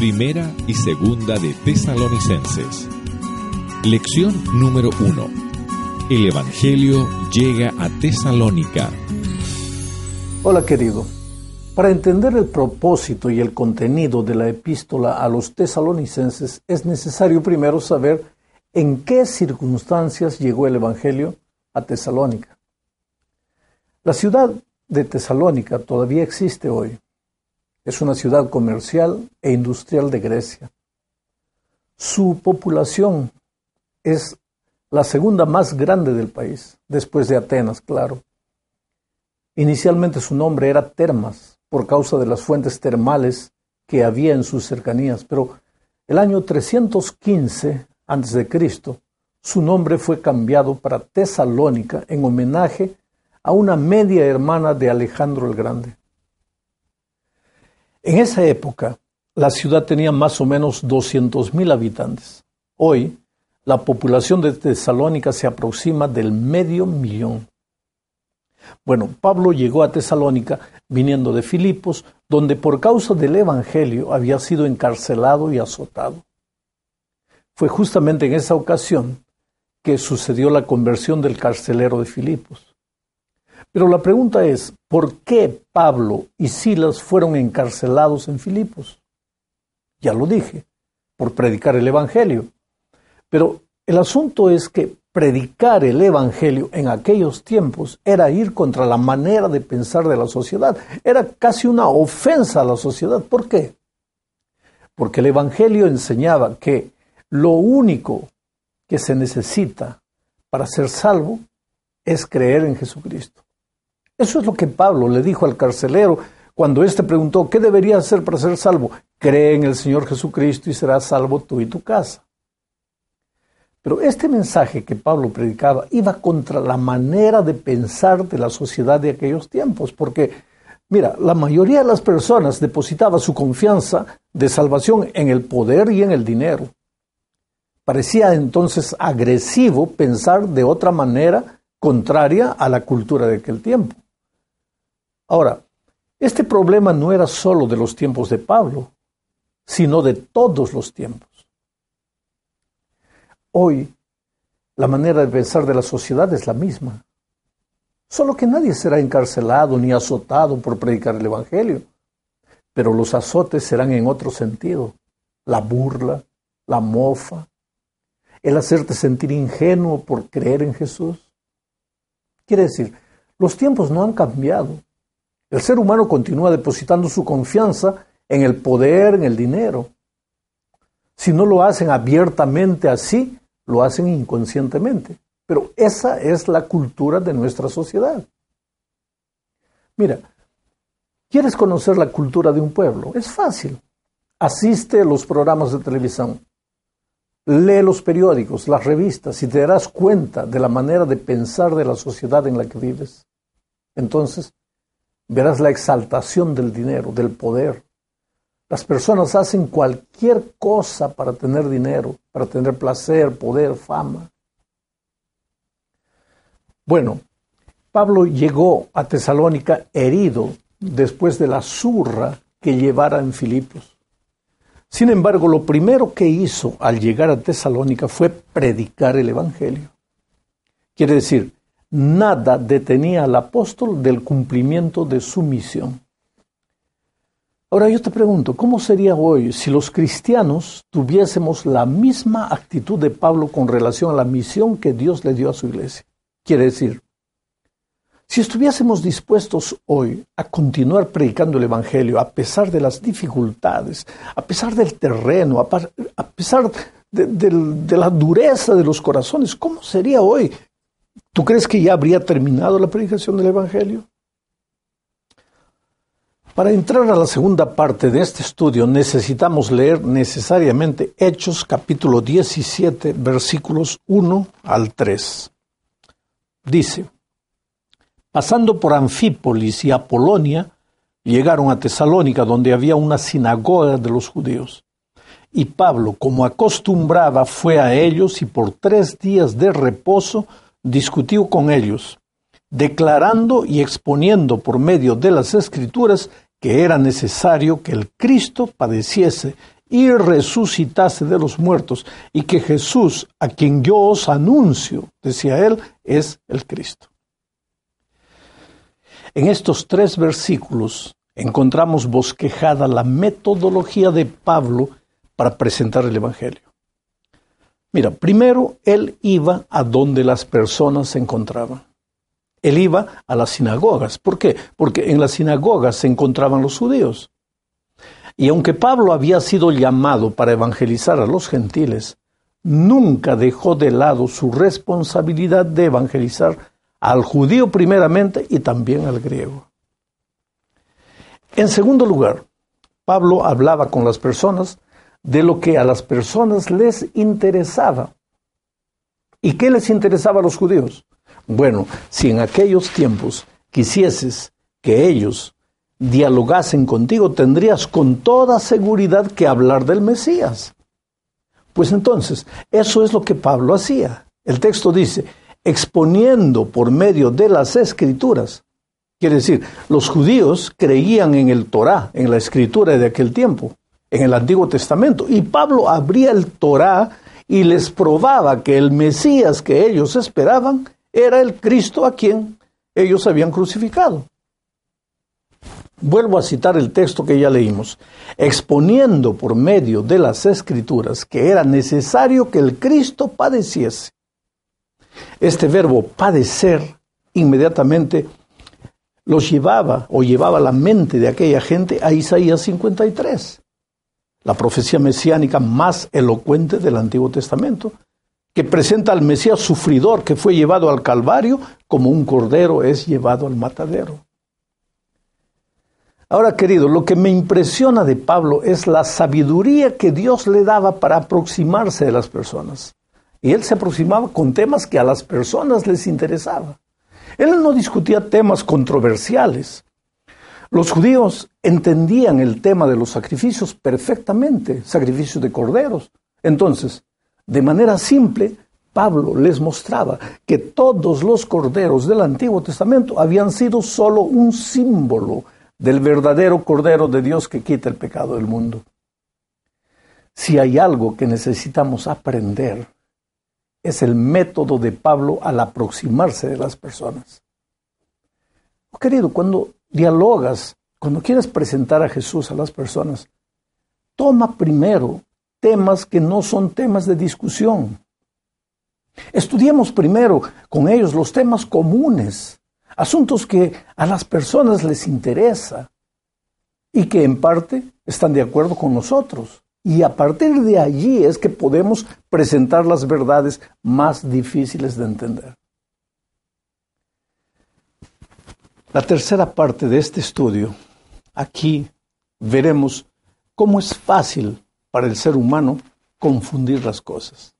Primera y segunda de Tesalonicenses. Lección número 1. El Evangelio llega a Tesalónica. Hola querido. Para entender el propósito y el contenido de la epístola a los tesalonicenses es necesario primero saber en qué circunstancias llegó el Evangelio a Tesalónica. La ciudad de Tesalónica todavía existe hoy. Es una ciudad comercial e industrial de Grecia. Su población es la segunda más grande del país, después de Atenas, claro. Inicialmente su nombre era Termas, por causa de las fuentes termales que había en sus cercanías, pero el año 315 a.C., su nombre fue cambiado para Tesalónica en homenaje a una media hermana de Alejandro el Grande. En esa época, la ciudad tenía más o menos 200.000 habitantes. Hoy, la población de Tesalónica se aproxima del medio millón. Bueno, Pablo llegó a Tesalónica viniendo de Filipos, donde por causa del Evangelio había sido encarcelado y azotado. Fue justamente en esa ocasión que sucedió la conversión del carcelero de Filipos. Pero la pregunta es, ¿por qué Pablo y Silas fueron encarcelados en Filipos? Ya lo dije, por predicar el Evangelio. Pero el asunto es que predicar el Evangelio en aquellos tiempos era ir contra la manera de pensar de la sociedad. Era casi una ofensa a la sociedad. ¿Por qué? Porque el Evangelio enseñaba que lo único que se necesita para ser salvo es creer en Jesucristo. Eso es lo que Pablo le dijo al carcelero cuando éste preguntó, ¿qué debería hacer para ser salvo? Cree en el Señor Jesucristo y serás salvo tú y tu casa. Pero este mensaje que Pablo predicaba iba contra la manera de pensar de la sociedad de aquellos tiempos, porque, mira, la mayoría de las personas depositaba su confianza de salvación en el poder y en el dinero. Parecía entonces agresivo pensar de otra manera contraria a la cultura de aquel tiempo. Ahora, este problema no era solo de los tiempos de Pablo, sino de todos los tiempos. Hoy, la manera de pensar de la sociedad es la misma, solo que nadie será encarcelado ni azotado por predicar el Evangelio, pero los azotes serán en otro sentido, la burla, la mofa, el hacerte sentir ingenuo por creer en Jesús. Quiere decir, los tiempos no han cambiado, el ser humano continúa depositando su confianza en el poder, en el dinero. Si no lo hacen abiertamente así, lo hacen inconscientemente. Pero esa es la cultura de nuestra sociedad. Mira, ¿quieres conocer la cultura de un pueblo? Es fácil. Asiste a los programas de televisión. Lee los periódicos, las revistas y te darás cuenta de la manera de pensar de la sociedad en la que vives. Entonces, verás la exaltación del dinero, del poder. Las personas hacen cualquier cosa para tener dinero, para tener placer, poder, fama. Bueno, Pablo llegó a Tesalónica herido después de la zurra que llevara en Filipos. Sin embargo, lo primero que hizo al llegar a Tesalónica fue predicar el Evangelio. Quiere decir, nada detenía al apóstol del cumplimiento de su misión. Ahora yo te pregunto, ¿cómo sería hoy si los cristianos tuviésemos la misma actitud de Pablo con relación a la misión que Dios le dio a su iglesia? Quiere decir, si estuviésemos dispuestos hoy a continuar predicando el Evangelio a pesar de las dificultades, a pesar del terreno, a, pesar de, de la dureza de los corazones, ¿cómo sería hoy ¿Tú crees que ya habría terminado la predicación del Evangelio? Para entrar a la segunda parte de este estudio necesitamos leer necesariamente Hechos capítulo 17 versículos 1 al 3. Dice, pasando por Anfípolis y Apolonia, llegaron a Tesalónica donde había una sinagoga de los judíos. Y Pablo, como acostumbraba, fue a ellos y por tres días de reposo discutió con ellos, declarando y exponiendo por medio de las escrituras que era necesario que el Cristo padeciese y resucitase de los muertos, y que Jesús, a quien yo os anuncio, decía él, es el Cristo. En estos tres versículos encontramos bosquejada la metodología de Pablo para presentar el Evangelio. Mira, primero él iba a donde las personas se encontraban. Él iba a las sinagogas. ¿Por qué? Porque en las sinagogas se encontraban los judíos. Y aunque Pablo había sido llamado para evangelizar a los gentiles, nunca dejó de lado su responsabilidad de evangelizar al judío primeramente y también al griego. En segundo lugar, Pablo hablaba con las personas de lo que a las personas les interesaba. ¿Y qué les interesaba a los judíos? Bueno, si en aquellos tiempos quisieses que ellos dialogasen contigo, tendrías con toda seguridad que hablar del Mesías. Pues entonces, eso es lo que Pablo hacía. El texto dice, exponiendo por medio de las escrituras. Quiere decir, los judíos creían en el Torá, en la escritura de aquel tiempo, en el Antiguo Testamento, y Pablo abría el Torá y les probaba que el Mesías que ellos esperaban era el Cristo a quien ellos habían crucificado. Vuelvo a citar el texto que ya leímos, exponiendo por medio de las escrituras que era necesario que el Cristo padeciese. Este verbo padecer inmediatamente los llevaba o llevaba la mente de aquella gente a Isaías 53, la profecía mesiánica más elocuente del Antiguo Testamento, que presenta al Mesías sufridor que fue llevado al Calvario como un cordero es llevado al matadero. Ahora, querido, lo que me impresiona de Pablo es la sabiduría que Dios le daba para aproximarse de las personas. Y él se aproximaba con temas que a las personas les interesaba. Él no discutía temas controversiales. Los judíos entendían el tema de los sacrificios perfectamente, sacrificios de corderos. Entonces, de manera simple, Pablo les mostraba que todos los corderos del Antiguo Testamento habían sido solo un símbolo del verdadero Cordero de Dios que quita el pecado del mundo. Si hay algo que necesitamos aprender, es el método de Pablo al aproximarse de las personas. Oh, querido, cuando dialogas, cuando quieres presentar a Jesús a las personas, toma primero temas que no son temas de discusión. Estudiemos primero con ellos los temas comunes asuntos que a las personas les interesa y que en parte están de acuerdo con nosotros. Y a partir de allí es que podemos presentar las verdades más difíciles de entender. La tercera parte de este estudio, aquí veremos cómo es fácil para el ser humano confundir las cosas.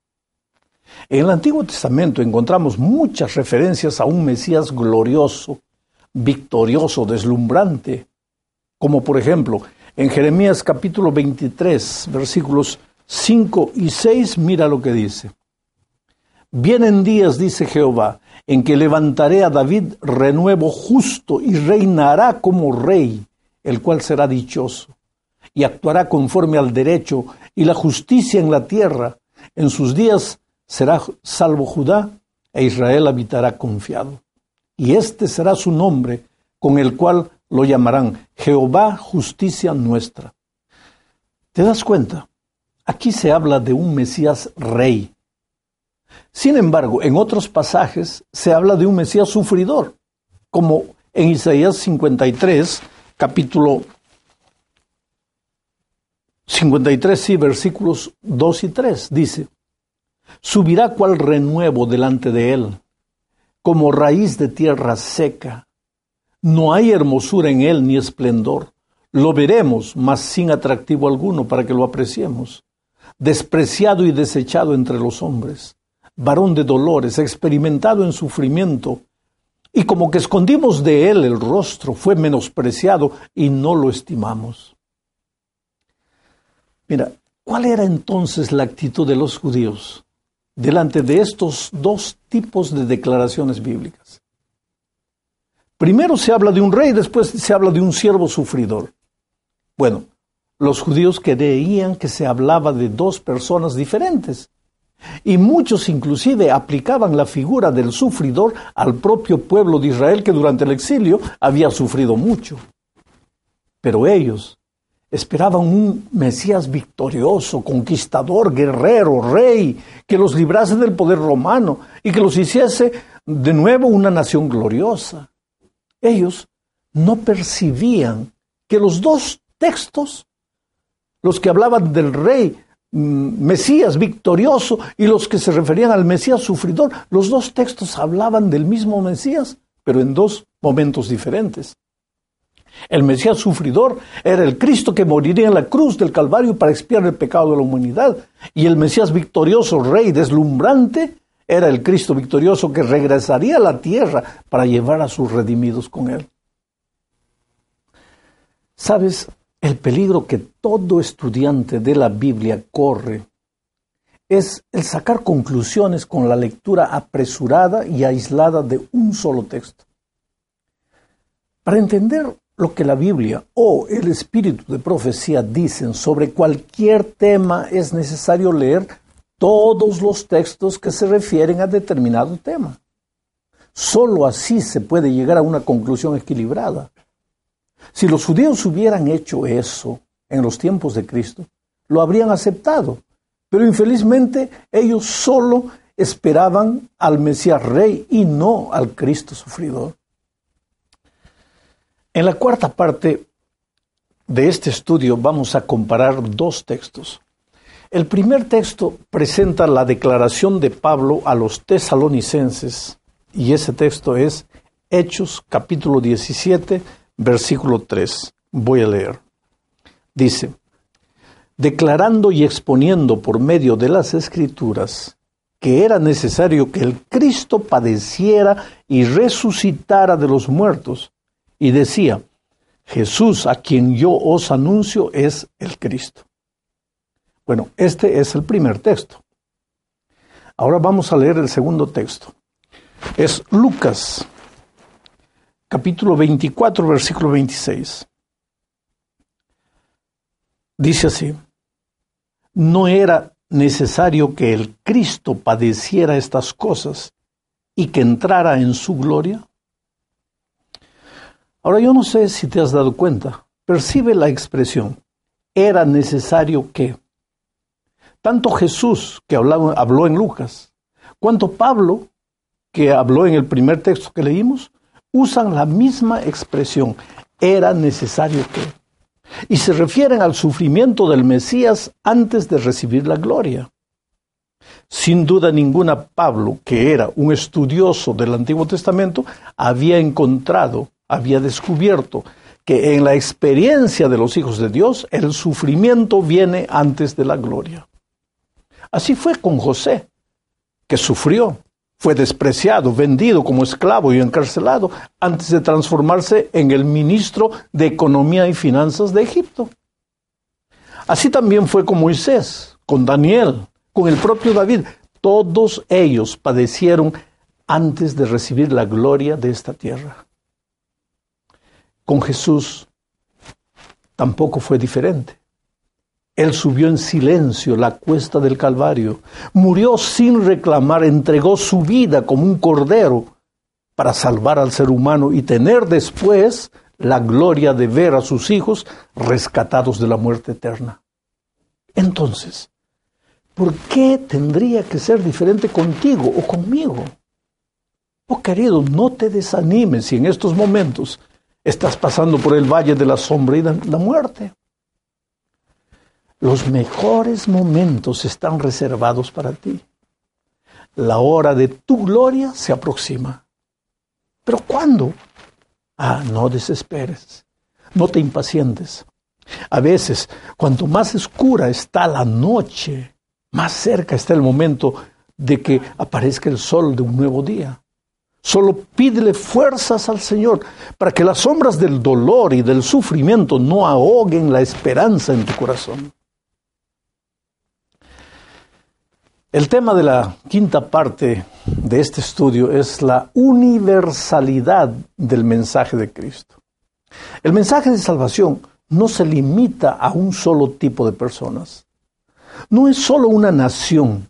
En el Antiguo Testamento encontramos muchas referencias a un Mesías glorioso, victorioso, deslumbrante, como por ejemplo en Jeremías capítulo 23, versículos 5 y 6, mira lo que dice. Vienen días, dice Jehová, en que levantaré a David renuevo justo y reinará como rey, el cual será dichoso, y actuará conforme al derecho y la justicia en la tierra. En sus días será salvo Judá e Israel habitará confiado. Y este será su nombre con el cual lo llamarán Jehová justicia nuestra. ¿Te das cuenta? Aquí se habla de un Mesías rey. Sin embargo, en otros pasajes se habla de un Mesías sufridor, como en Isaías 53, capítulo 53, sí, versículos 2 y 3, dice, subirá cual renuevo delante de él, como raíz de tierra seca. No hay hermosura en él ni esplendor. Lo veremos, mas sin atractivo alguno para que lo apreciemos. Despreciado y desechado entre los hombres, varón de dolores, experimentado en sufrimiento, y como que escondimos de él el rostro, fue menospreciado y no lo estimamos. Mira, ¿cuál era entonces la actitud de los judíos? delante de estos dos tipos de declaraciones bíblicas. Primero se habla de un rey, después se habla de un siervo sufridor. Bueno, los judíos creían que se hablaba de dos personas diferentes. Y muchos inclusive aplicaban la figura del sufridor al propio pueblo de Israel que durante el exilio había sufrido mucho. Pero ellos esperaban un Mesías victorioso, conquistador, guerrero, rey, que los librase del poder romano y que los hiciese de nuevo una nación gloriosa. Ellos no percibían que los dos textos, los que hablaban del rey Mesías victorioso y los que se referían al Mesías sufridor, los dos textos hablaban del mismo Mesías, pero en dos momentos diferentes. El Mesías sufridor era el Cristo que moriría en la cruz del Calvario para expiar el pecado de la humanidad. Y el Mesías victorioso, rey deslumbrante, era el Cristo victorioso que regresaría a la tierra para llevar a sus redimidos con él. ¿Sabes? El peligro que todo estudiante de la Biblia corre es el sacar conclusiones con la lectura apresurada y aislada de un solo texto. Para entender lo que la Biblia o el espíritu de profecía dicen sobre cualquier tema, es necesario leer todos los textos que se refieren a determinado tema. Solo así se puede llegar a una conclusión equilibrada. Si los judíos hubieran hecho eso en los tiempos de Cristo, lo habrían aceptado. Pero infelizmente ellos solo esperaban al Mesías Rey y no al Cristo sufridor. En la cuarta parte de este estudio vamos a comparar dos textos. El primer texto presenta la declaración de Pablo a los tesalonicenses y ese texto es Hechos capítulo 17 versículo 3. Voy a leer. Dice, declarando y exponiendo por medio de las escrituras que era necesario que el Cristo padeciera y resucitara de los muertos, y decía, Jesús a quien yo os anuncio es el Cristo. Bueno, este es el primer texto. Ahora vamos a leer el segundo texto. Es Lucas, capítulo 24, versículo 26. Dice así, no era necesario que el Cristo padeciera estas cosas y que entrara en su gloria. Ahora yo no sé si te has dado cuenta, percibe la expresión, era necesario que tanto Jesús, que habló, en Lucas, cuanto Pablo, que habló en el primer texto que leímos, usan la misma expresión, era necesario que. Y se refieren al sufrimiento del Mesías antes de recibir la gloria. Sin duda ninguna, Pablo, que era un estudioso del Antiguo Testamento, había encontrado, había descubierto que en la experiencia de los hijos de Dios el sufrimiento viene antes de la gloria. Así fue con José, que sufrió, fue despreciado, vendido como esclavo y encarcelado antes de transformarse en el ministro de Economía y Finanzas de Egipto. Así también fue con Moisés, con Daniel, con el propio David. Todos ellos padecieron antes de recibir la gloria de esta tierra. Con Jesús tampoco fue diferente. Él subió en silencio la cuesta del Calvario, murió sin reclamar, entregó su vida como un cordero para salvar al ser humano y tener después la gloria de ver a sus hijos rescatados de la muerte eterna. Entonces, ¿por qué tendría que ser diferente contigo o conmigo? Oh querido, no te desanimes si en estos momentos estás pasando por el valle de la sombra y de la muerte. Los mejores momentos están reservados para ti. La hora de tu gloria se aproxima. ¿Pero cuándo? Ah, no desesperes, no te impacientes. A veces, cuanto más oscura está la noche, más cerca está el momento de que aparezca el sol de un nuevo día. Solo pídele fuerzas al Señor para que las sombras del dolor y del sufrimiento no ahoguen la esperanza en tu corazón. El tema de la quinta parte de este estudio es la universalidad del mensaje de Cristo. El mensaje de salvación no se limita a un solo tipo de personas. No es solo una nación,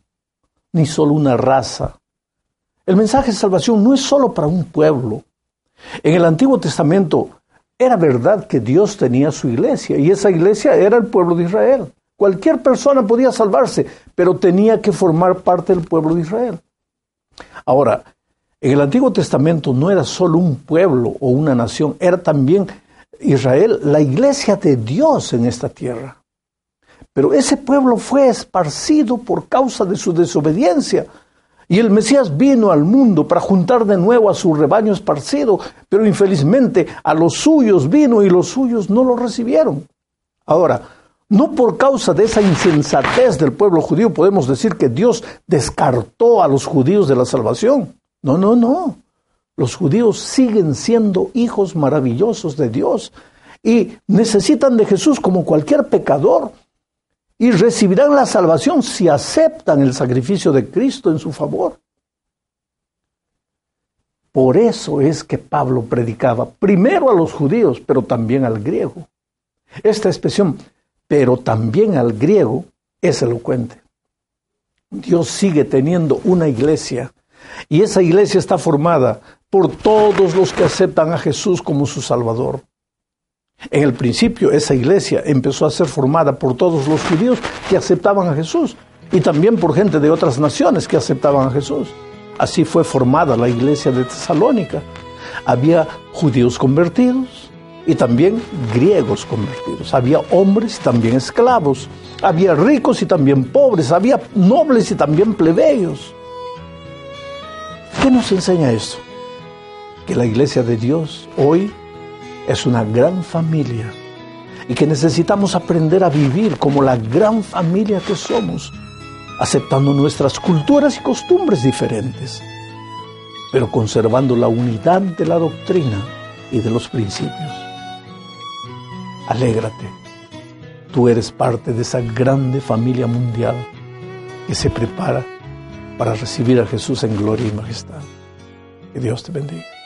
ni solo una raza. El mensaje de salvación no es solo para un pueblo. En el Antiguo Testamento era verdad que Dios tenía su iglesia y esa iglesia era el pueblo de Israel. Cualquier persona podía salvarse, pero tenía que formar parte del pueblo de Israel. Ahora, en el Antiguo Testamento no era solo un pueblo o una nación, era también Israel, la iglesia de Dios en esta tierra. Pero ese pueblo fue esparcido por causa de su desobediencia. Y el Mesías vino al mundo para juntar de nuevo a su rebaño esparcido, pero infelizmente a los suyos vino y los suyos no lo recibieron. Ahora, no por causa de esa insensatez del pueblo judío podemos decir que Dios descartó a los judíos de la salvación. No, no, no. Los judíos siguen siendo hijos maravillosos de Dios y necesitan de Jesús como cualquier pecador y recibirán la salvación si aceptan el sacrificio de Cristo en su favor. Por eso es que Pablo predicaba primero a los judíos, pero también al griego. Esta expresión, pero también al griego, es elocuente. Dios sigue teniendo una iglesia y esa iglesia está formada por todos los que aceptan a Jesús como su Salvador. En el principio esa iglesia empezó a ser formada por todos los judíos que aceptaban a Jesús y también por gente de otras naciones que aceptaban a Jesús. Así fue formada la iglesia de Tesalónica. Había judíos convertidos y también griegos convertidos. Había hombres y también esclavos. Había ricos y también pobres. Había nobles y también plebeyos. ¿Qué nos enseña esto? Que la iglesia de Dios hoy es una gran familia y que necesitamos aprender a vivir como la gran familia que somos, aceptando nuestras culturas y costumbres diferentes, pero conservando la unidad de la doctrina y de los principios. Alégrate, tú eres parte de esa grande familia mundial que se prepara para recibir a Jesús en gloria y majestad. Que Dios te bendiga.